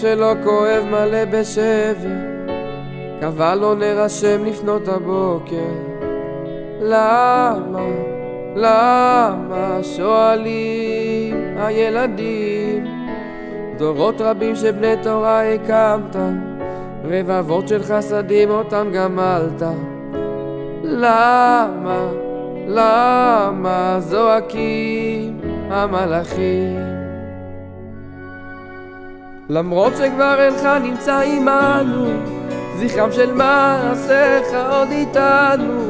שלו כואב מלא בשבר, קבע לו נר השם לפנות הבוקר. למה, למה שואלים הילדים? דורות רבים שבני תורה הקמת, רבבות של חסדים אותם גמלת. למה, למה זועקים המלאכים? למרות שכבר אינך נמצא עמנו, זכרם של מעשיך עוד איתנו.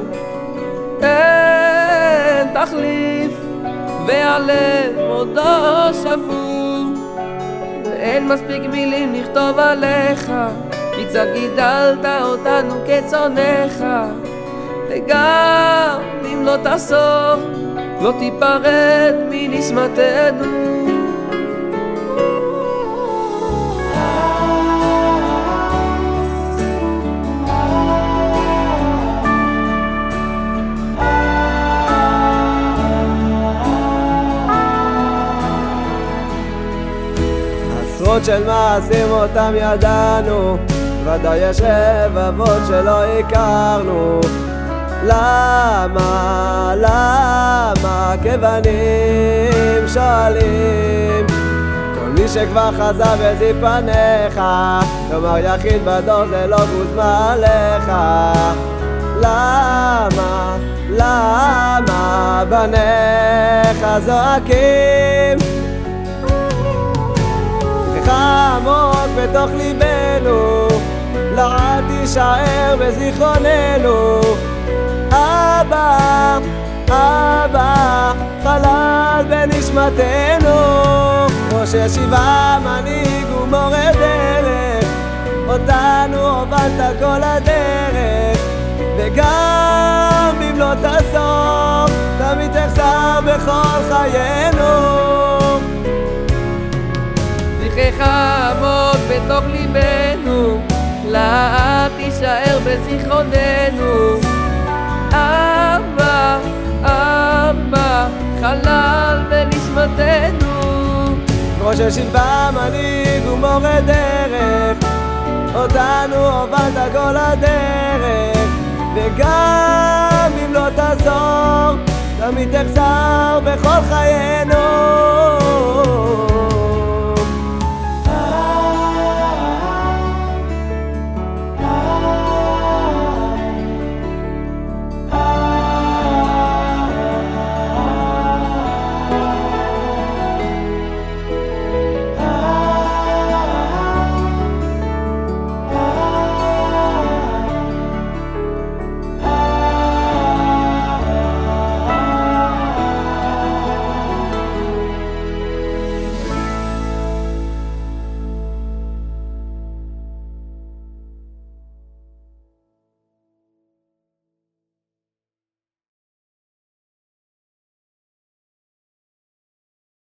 אין תחליף, והלב עוד לא שבור. ואין מספיק מילים לכתוב עליך, כי קצת גידלת אותנו כצונך. וגם אם לא תעשור, לא תיפרד מנשמתנו. עשרות של מעשים אותם ידענו, ודאי יש רבבות שלא הכרנו. למה, למה כבנים שואלים? כל מי שכבר חזר וזיף פניך, כלומר יחיד בדור זה לא גוזמה עליך. למה, למה בניך זועקים? עמוק בתוך ליבנו, לעד תישאר בזיכרוננו. אבא, אבא, חלל בנשמתנו. ראש ישיבה, מנהיג ומורה דרך, אותנו הובלת כל הדרך, וגם לא תעזור, תמיד תחזר בכל חיינו. זכרך עמוק בתוך ליבנו, לעד תישאר בזיכרוננו. אבא, אבא, חלל בנשמתנו. ראש ישיבה, מנהיג ומורה דרך, אותנו הובלת כל הדרך, וגם אם לא תעזור, תמיד תחזר בכל חיינו.